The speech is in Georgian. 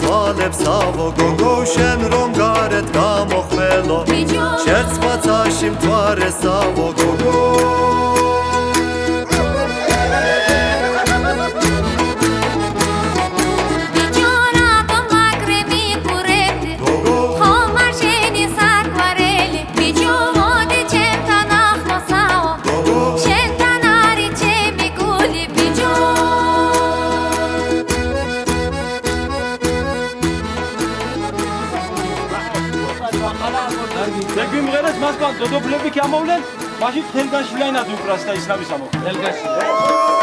თვალებსავო გოგო შენ რომ გარეთ გამოხმელო? ბიჭო! შერცხვაცაში მთვარესავო ზეგვიმღერეს მასთან დოდობლები გამოვლენ მაშინ ხელგანში ლაინად უკრას და ისლამის ამო ხელგანში